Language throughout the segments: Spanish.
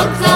Look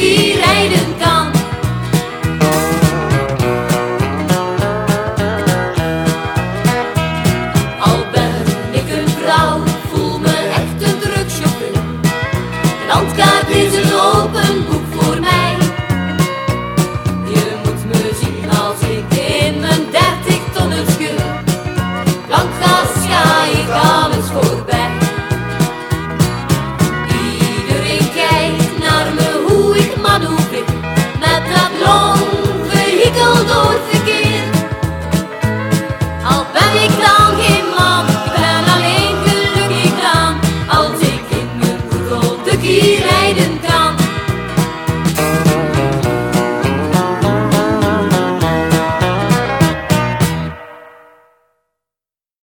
y